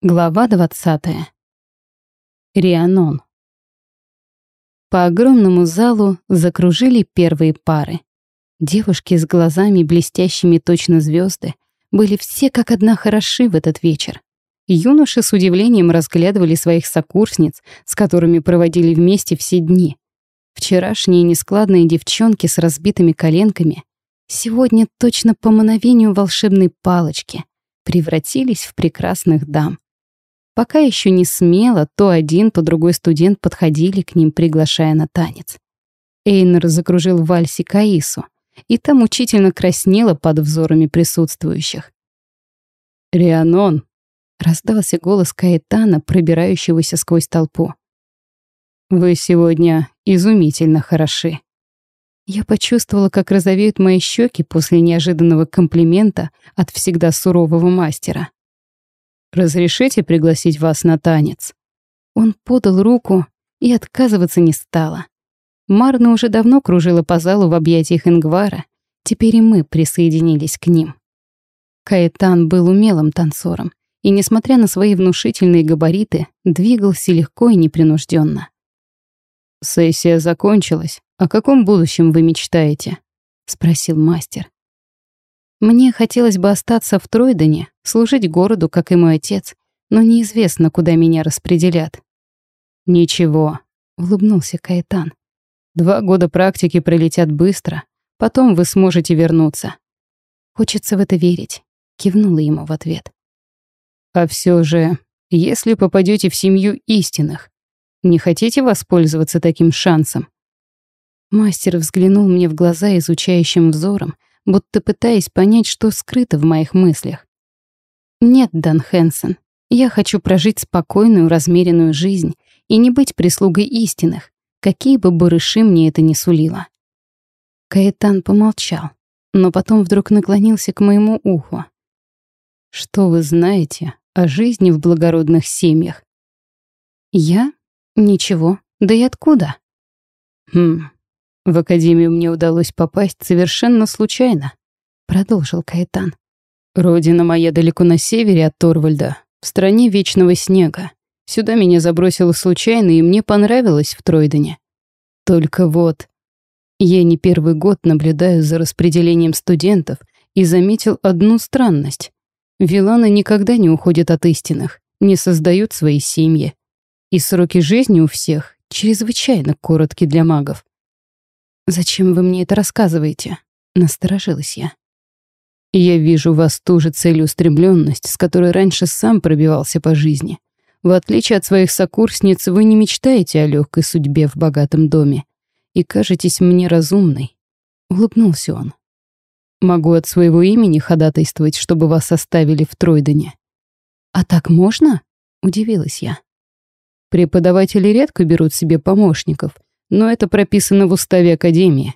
Глава 20. Рианон. По огромному залу закружили первые пары. Девушки с глазами, блестящими точно звезды, были все как одна хороши в этот вечер. Юноши с удивлением разглядывали своих сокурсниц, с которыми проводили вместе все дни. Вчерашние нескладные девчонки с разбитыми коленками сегодня точно по мановению волшебной палочки превратились в прекрасных дам. Пока еще не смело, то один, то другой студент подходили к ним, приглашая на танец. Эйнер закружил в вальсе Каису, и та мучительно краснела под взорами присутствующих. «Рианон!» — раздался голос Каэтана, пробирающегося сквозь толпу. «Вы сегодня изумительно хороши». Я почувствовала, как розовеют мои щеки после неожиданного комплимента от всегда сурового мастера. Разрешите пригласить вас на танец?» Он подал руку и отказываться не стала. Марна уже давно кружила по залу в объятиях Ингвара, теперь и мы присоединились к ним. Каэтан был умелым танцором и, несмотря на свои внушительные габариты, двигался легко и непринужденно. «Сессия закончилась. О каком будущем вы мечтаете?» — спросил мастер. Мне хотелось бы остаться в Тройдене, служить городу, как и мой отец, но неизвестно, куда меня распределят. «Ничего», — улыбнулся Каэтан. «Два года практики пролетят быстро, потом вы сможете вернуться». «Хочется в это верить», — кивнула ему в ответ. «А все же, если попадете в семью истинных, не хотите воспользоваться таким шансом?» Мастер взглянул мне в глаза изучающим взором, будто пытаясь понять, что скрыто в моих мыслях. «Нет, Дан Хэнсон, я хочу прожить спокойную, размеренную жизнь и не быть прислугой истинных, какие бы барыши мне это ни сулило». Каэтан помолчал, но потом вдруг наклонился к моему уху. «Что вы знаете о жизни в благородных семьях?» «Я? Ничего. Да и откуда?» «Хм, в академию мне удалось попасть совершенно случайно, продолжил Каэтан. Родина моя далеко на севере от Торвальда, в стране вечного снега. Сюда меня забросило случайно, и мне понравилось в Тройдене. Только вот, я не первый год наблюдаю за распределением студентов и заметил одну странность. Виланы никогда не уходят от истинных, не создают свои семьи. И сроки жизни у всех чрезвычайно короткие для магов. «Зачем вы мне это рассказываете?» — насторожилась я. «Я вижу в вас ту же целеустремленность, с которой раньше сам пробивался по жизни. В отличие от своих сокурсниц, вы не мечтаете о легкой судьбе в богатом доме и кажетесь мне разумной», — улыбнулся он. «Могу от своего имени ходатайствовать, чтобы вас оставили в Тройдене». «А так можно?» — удивилась я. Преподаватели редко берут себе помощников — но это прописано в уставе Академии.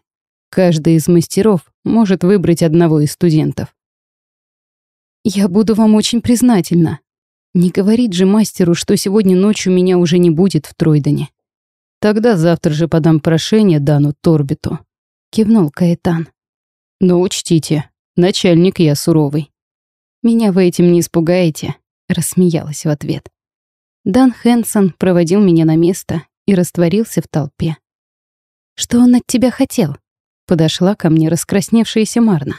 Каждый из мастеров может выбрать одного из студентов. «Я буду вам очень признательна. Не говорить же мастеру, что сегодня ночью меня уже не будет в Тройдене». «Тогда завтра же подам прошение Дану Торбиту», — кивнул Каэтан. «Но учтите, начальник я суровый». «Меня вы этим не испугаете», — рассмеялась в ответ. Дан Хэнсон проводил меня на место и растворился в толпе. «Что он от тебя хотел?» — подошла ко мне раскрасневшаяся Марна.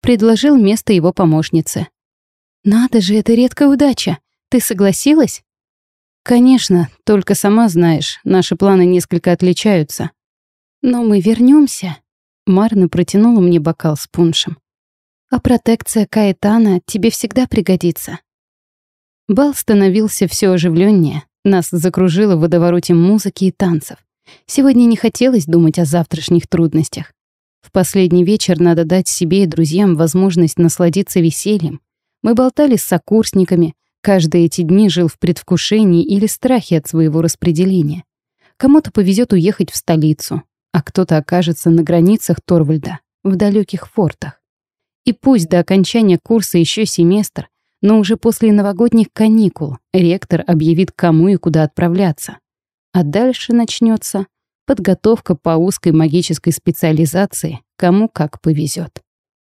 Предложил место его помощнице. «Надо же, это редкая удача. Ты согласилась?» «Конечно, только сама знаешь, наши планы несколько отличаются. Но мы вернемся. Марна протянула мне бокал с пуншем. «А протекция Каэтана тебе всегда пригодится». Бал становился все оживленнее, нас закружило в водовороте музыки и танцев. Сегодня не хотелось думать о завтрашних трудностях. В последний вечер надо дать себе и друзьям возможность насладиться весельем. Мы болтали с сокурсниками, каждый эти дни жил в предвкушении или страхе от своего распределения. Кому-то повезет уехать в столицу, а кто-то окажется на границах Торвальда, в далеких фортах. И пусть до окончания курса еще семестр, но уже после новогодних каникул ректор объявит, кому и куда отправляться. А дальше начнется подготовка по узкой магической специализации, кому как повезет.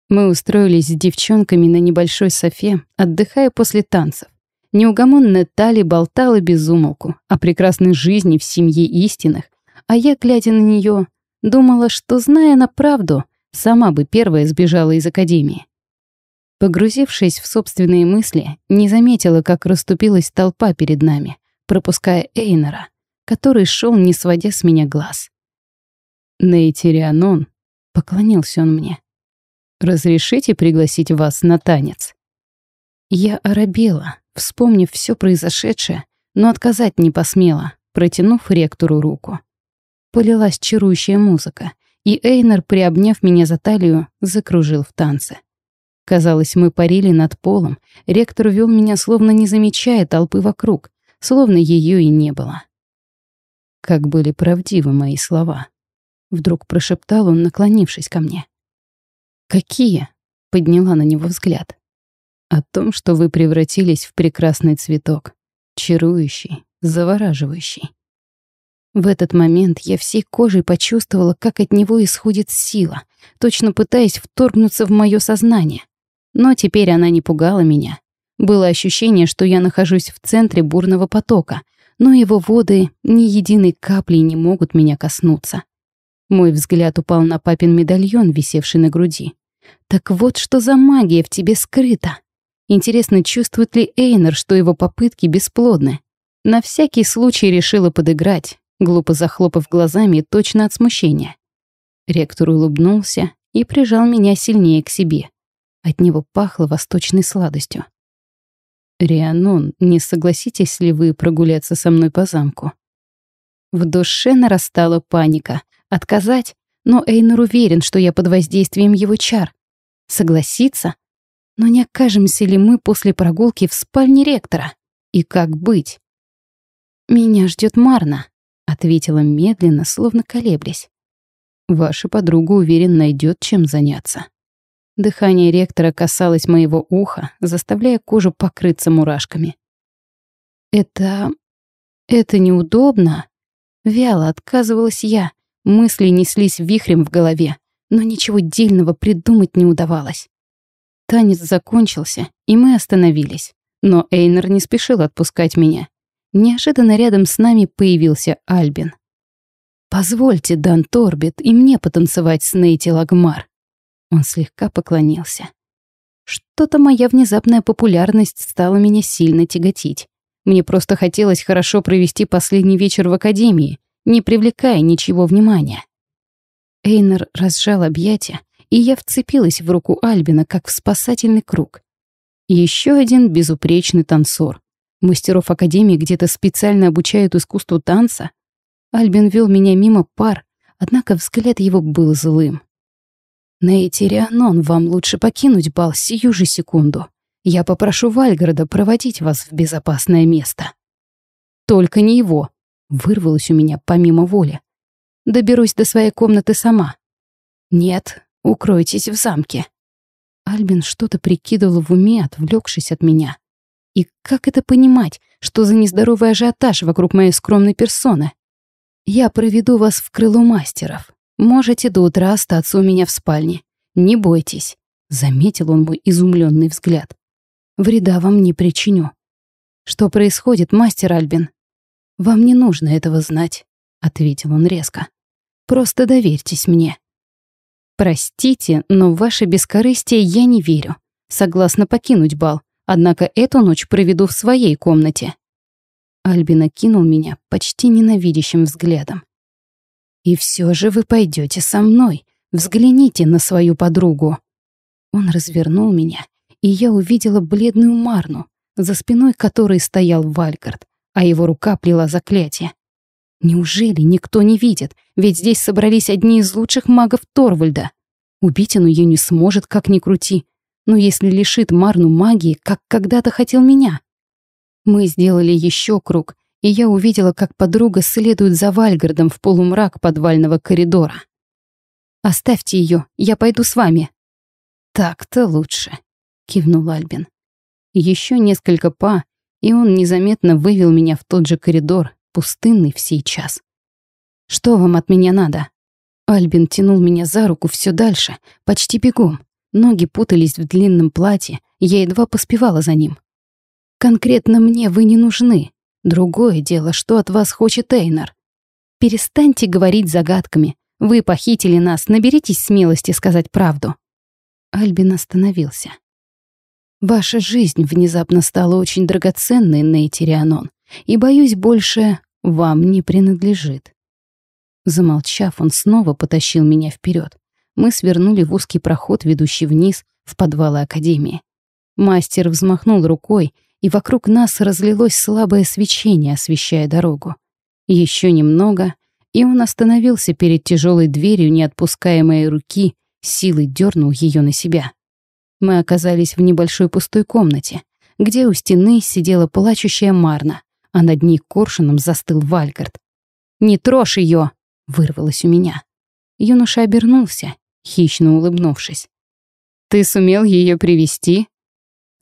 Мы устроились с девчонками на небольшой софе, отдыхая после танцев. Неугомонная Тали болтала без умолку о прекрасной жизни в семье истинных, а я, глядя на нее, думала, что, зная на правду, сама бы первая сбежала из академии. Погрузившись в собственные мысли, не заметила, как расступилась толпа перед нами, пропуская Эйнора, который шел, не сводя с меня глаз. «Нейтерианон», — поклонился он мне, — «разрешите пригласить вас на танец?» Я оробела, вспомнив все произошедшее, но отказать не посмела, протянув ректору руку. Полилась чарующая музыка, и Эйнер, приобняв меня за талию, закружил в танце. Казалось, мы парили над полом, ректор вел меня, словно не замечая толпы вокруг, словно ее и не было. Как были правдивы мои слова. Вдруг прошептал он, наклонившись ко мне. «Какие?» — подняла на него взгляд. «О том, что вы превратились в прекрасный цветок, чарующий, завораживающий». В этот момент я всей кожей почувствовала, как от него исходит сила, точно пытаясь вторгнуться в мое сознание. Но теперь она не пугала меня. Было ощущение, что я нахожусь в центре бурного потока, но его воды ни единой капли не могут меня коснуться. Мой взгляд упал на папин медальон, висевший на груди. Так вот, что за магия в тебе скрыта. Интересно, чувствует ли Эйнер, что его попытки бесплодны? На всякий случай решила подыграть, глупо захлопав глазами точно от смущения. Ректор улыбнулся и прижал меня сильнее к себе. От него пахло восточной сладостью. «Рианон, не согласитесь ли вы прогуляться со мной по замку?» В душе нарастала паника. Отказать? Но Эйнер уверен, что я под воздействием его чар. Согласиться? Но не окажемся ли мы после прогулки в спальне ректора? И как быть? «Меня ждет Марна», — ответила медленно, словно колеблясь. «Ваша подруга уверен найдет, чем заняться». Дыхание ректора касалось моего уха, заставляя кожу покрыться мурашками. «Это... это неудобно?» Вяло отказывалась я. Мысли неслись вихрем в голове, но ничего дельного придумать не удавалось. Танец закончился, и мы остановились. Но Эйнер не спешил отпускать меня. Неожиданно рядом с нами появился Альбин. «Позвольте, Дан Торбит, и мне потанцевать с Нейти Лагмар», он слегка поклонился. Что-то моя внезапная популярность стала меня сильно тяготить. Мне просто хотелось хорошо провести последний вечер в академии, не привлекая ничего внимания. Эйнер разжал объятия, и я вцепилась в руку Альбина, как в спасательный круг. Еще один безупречный танцор. Мастеров академии где-то специально обучают искусству танца. Альбин вел меня мимо пар, однако взгляд его был злым. «Нейтерианон, вам лучше покинуть бал сию же секунду. Я попрошу Вальгорода проводить вас в безопасное место». «Только не его», — вырвалось у меня помимо воли. «Доберусь до своей комнаты сама». «Нет, укройтесь в замке». Альбин что-то прикидывал в уме, отвлекшись от меня. И как это понимать, что за нездоровый ажиотаж вокруг моей скромной персоны? «Я проведу вас в крыло мастеров. Можете до утра остаться у меня в спальне. Не бойтесь», — заметил он мой изумленный взгляд. «Вреда вам не причиню». «Что происходит, мастер Альбин?» «Вам не нужно этого знать», — ответил он резко. «Просто доверьтесь мне». «Простите, но в ваше бескорыстие я не верю. Согласна покинуть бал, однако эту ночь проведу в своей комнате». Альбин окинул меня почти ненавидящим взглядом. И все же вы пойдете со мной. Взгляните на свою подругу. Он развернул меня, и я увидела бледную Марну, за спиной которой стоял Вальгард, а его рука плела заклятие. Неужели никто не видит? Ведь здесь собрались одни из лучших магов Торвальда. Убить он ее не сможет, как ни крути. Но если лишит Марну магии, как когда-то хотел меня. Мы сделали еще круг, и я увидела, как подруга следует за Вальгардом в полумрак подвального коридора. «Оставьте ее, я пойду с вами». «Так-то лучше», — кивнул Альбин. Еще несколько па, и он незаметно вывел меня в тот же коридор, пустынный в сей час. «Что вам от меня надо?» Альбин тянул меня за руку все дальше, почти бегом. Ноги путались в длинном платье, я едва поспевала за ним. Конкретно мне вы не нужны. Другое дело, что от вас хочет Эйнар. Перестаньте говорить загадками. Вы похитили нас, наберитесь смелости сказать правду. Альбин остановился. Ваша жизнь внезапно стала очень драгоценной, Нейти Рианон, и, боюсь, больше вам не принадлежит. Замолчав, он снова потащил меня вперед. Мы свернули в узкий проход, ведущий вниз, в подвалы Академии. Мастер взмахнул рукой, и вокруг нас разлилось слабое свечение, освещая дорогу. Еще немного, и он остановился перед тяжелой дверью, не отпуская моей руки, силой дернул ее на себя. Мы оказались в небольшой пустой комнате, где у стены сидела плачущая Марна, а над ней коршуном застыл Вальгард. «Не трожь ее!» — вырвалось у меня. Юноша обернулся, хищно улыбнувшись. «Ты сумел ее привести?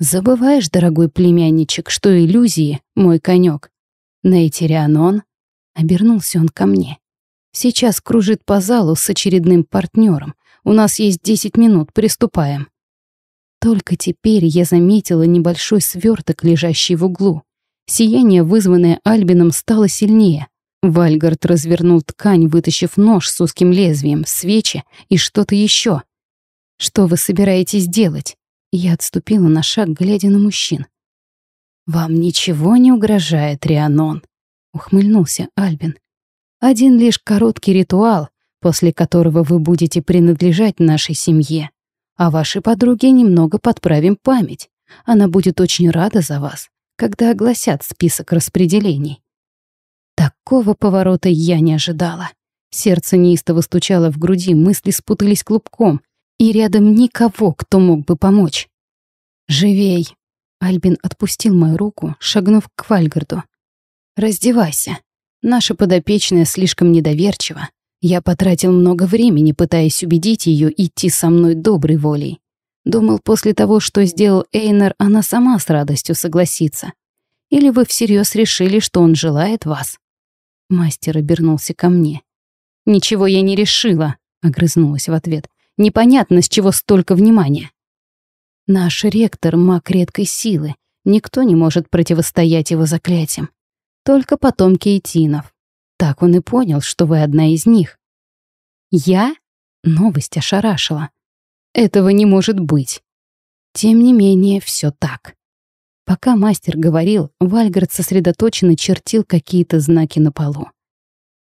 «Забываешь, дорогой племянничек, что иллюзии — мой конек. Нейтерианон?» — обернулся он ко мне. «Сейчас кружит по залу с очередным партнером. У нас есть десять минут, приступаем». Только теперь я заметила небольшой сверток, лежащий в углу. Сияние, вызванное Альбином, стало сильнее. Вальгард развернул ткань, вытащив нож с узким лезвием, свечи и что-то еще. «Что вы собираетесь делать?» Я отступила на шаг, глядя на мужчин. «Вам ничего не угрожает, Рианон», — ухмыльнулся Альбин. «Один лишь короткий ритуал, после которого вы будете принадлежать нашей семье. А вашей подруге немного подправим память. Она будет очень рада за вас, когда огласят список распределений». Такого поворота я не ожидала. Сердце неистово стучало в груди, мысли спутались клубком, и рядом никого, кто мог бы помочь. «Живей!» Альбин отпустил мою руку, шагнув к Вальгарду. «Раздевайся. Наша подопечная слишком недоверчива. Я потратил много времени, пытаясь убедить ее идти со мной доброй волей. Думал, после того, что сделал Эйнер, она сама с радостью согласится. Или вы всерьез решили, что он желает вас?» Мастер обернулся ко мне. «Ничего я не решила», — огрызнулась в ответ. «Непонятно, с чего столько внимания». «Наш ректор — маг редкой силы. Никто не может противостоять его заклятиям. Только потомки Этинов. Так он и понял, что вы одна из них». «Я?» — новость ошарашила. «Этого не может быть». Тем не менее, все так. Пока мастер говорил, Вальгард сосредоточенно чертил какие-то знаки на полу.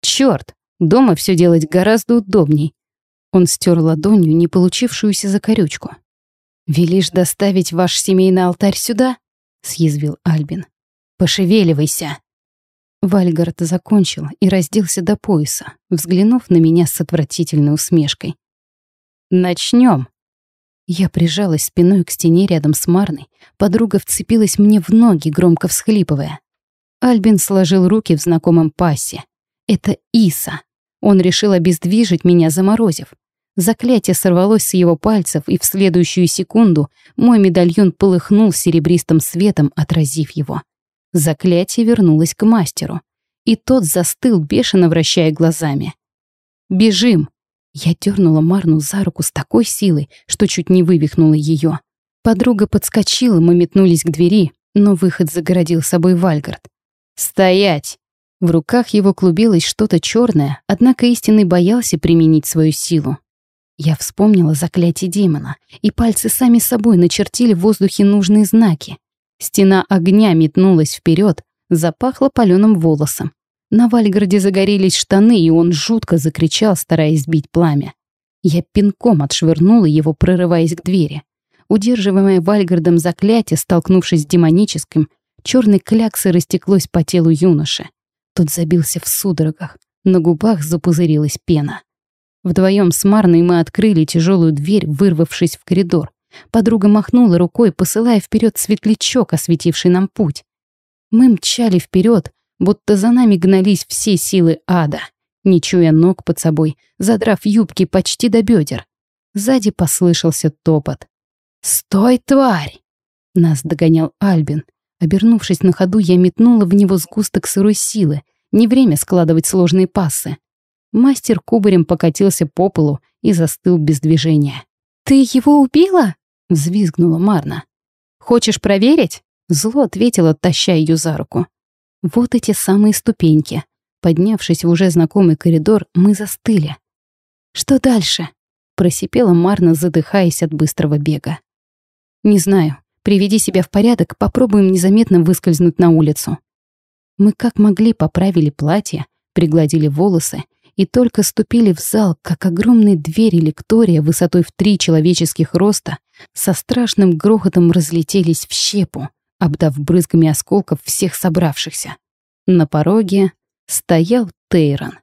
Черт, дома все делать гораздо удобней. Он стер ладонью не получившуюся закорючку. «Велишь доставить ваш семейный алтарь сюда?» — съязвил Альбин. «Пошевеливайся!» Вальгард закончил и разделся до пояса, взглянув на меня с отвратительной усмешкой. «Начнем!» Я прижалась спиной к стене рядом с Марной. Подруга вцепилась мне в ноги, громко всхлипывая. Альбин сложил руки в знакомом пасе. Это Иса. Он решил обездвижить меня, заморозив. Заклятие сорвалось с его пальцев, и в следующую секунду мой медальон полыхнул серебристым светом, отразив его. Заклятие вернулось к мастеру, и тот застыл, бешено вращая глазами. «Бежим!» Я дернула Марну за руку с такой силой, что чуть не вывихнула ее. Подруга подскочила, мы метнулись к двери, но выход загородил собой Вальгард. «Стоять!» В руках его клубилось что-то черное, однако истинный боялся применить свою силу. Я вспомнила заклятие демона, и пальцы сами собой начертили в воздухе нужные знаки. Стена огня метнулась вперед, запахла паленым волосом. На Вальгарде загорелись штаны, и он жутко закричал, стараясь сбить пламя. Я пинком отшвырнула его, прорываясь к двери. Удерживаемое Вальгардом заклятие, столкнувшись с демоническим, черной кляксой растеклось по телу юноши. Тот забился в судорогах, на губах запузырилась пена. Вдвоем с Марной мы открыли тяжелую дверь, вырвавшись в коридор. Подруга махнула рукой, посылая вперед светлячок, осветивший нам путь. Мы мчали вперед, будто за нами гнались все силы ада, не чуя ног под собой, задрав юбки почти до бедер. Сзади послышался топот. «Стой, тварь!» Нас догонял Альбин. Обернувшись на ходу, я метнула в него сгусток сырой силы. Не время складывать сложные пассы. Мастер кубарем покатился по полу и застыл без движения. «Ты его убила?» — взвизгнула Марна. «Хочешь проверить?» Зло ответила, таща ее за руку. Вот эти самые ступеньки. Поднявшись в уже знакомый коридор, мы застыли. «Что дальше?» — просипела Марна, задыхаясь от быстрого бега. «Не знаю. Приведи себя в порядок, попробуем незаметно выскользнуть на улицу». Мы как могли поправили платье, пригладили волосы и только ступили в зал, как огромные двери лектория высотой в три человеческих роста со страшным грохотом разлетелись в щепу, обдав брызгами осколков всех собравшихся. На пороге стоял Тейрон.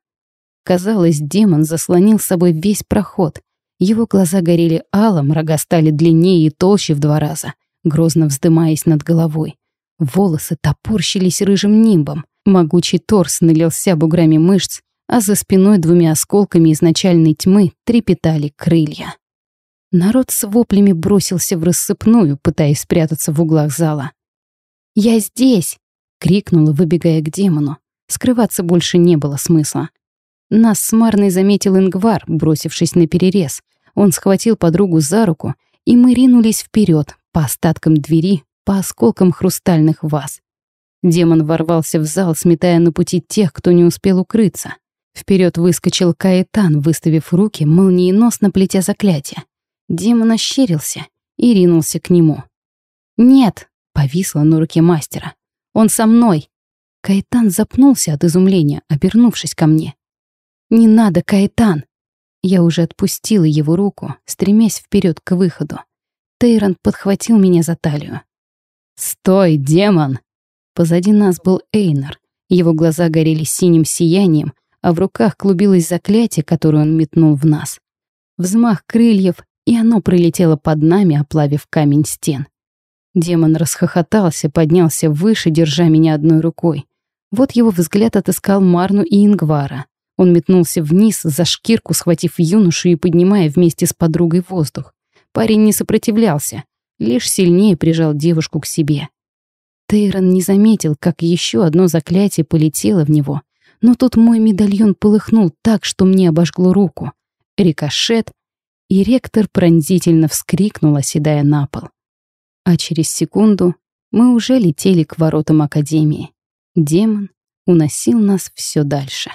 Казалось, демон заслонил с собой весь проход. Его глаза горели алом, рога стали длиннее и толще в два раза, грозно вздымаясь над головой. Волосы топорщились рыжим нимбом, могучий торс налился буграми мышц, а за спиной двумя осколками изначальной тьмы трепетали крылья. Народ с воплями бросился в рассыпную, пытаясь спрятаться в углах зала. «Я здесь!» — крикнула, выбегая к демону. Скрываться больше не было смысла. Нас с Марной заметил Ингвар, бросившись на перерез. Он схватил подругу за руку, и мы ринулись вперед по остаткам двери, по осколкам хрустальных ваз. Демон ворвался в зал, сметая на пути тех, кто не успел укрыться. Вперед выскочил Каэтан, выставив руки, молниеносно плетя заклятие. Демон ощерился и ринулся к нему. «Нет!» — повисла на руке мастера. «Он со мной!» Каэтан запнулся от изумления, обернувшись ко мне. «Не надо, Каэтан!» Я уже отпустила его руку, стремясь вперед к выходу. Тейрон подхватил меня за талию. «Стой, демон!» Позади нас был Эйнар. Его глаза горели синим сиянием, а в руках клубилось заклятие, которое он метнул в нас. Взмах крыльев, и оно пролетело под нами, оплавив камень стен. Демон расхохотался, поднялся выше, держа меня одной рукой. Вот его взгляд отыскал Марну и Ингвара. Он метнулся вниз, за шкирку схватив юношу и поднимая вместе с подругой воздух. Парень не сопротивлялся, лишь сильнее прижал девушку к себе. Тейрон не заметил, как еще одно заклятие полетело в него, но тут мой медальон полыхнул так, что мне обожгло руку. Рикошет, и ректор пронзительно вскрикнул, оседая на пол. А через секунду мы уже летели к воротам Академии. Демон уносил нас все дальше.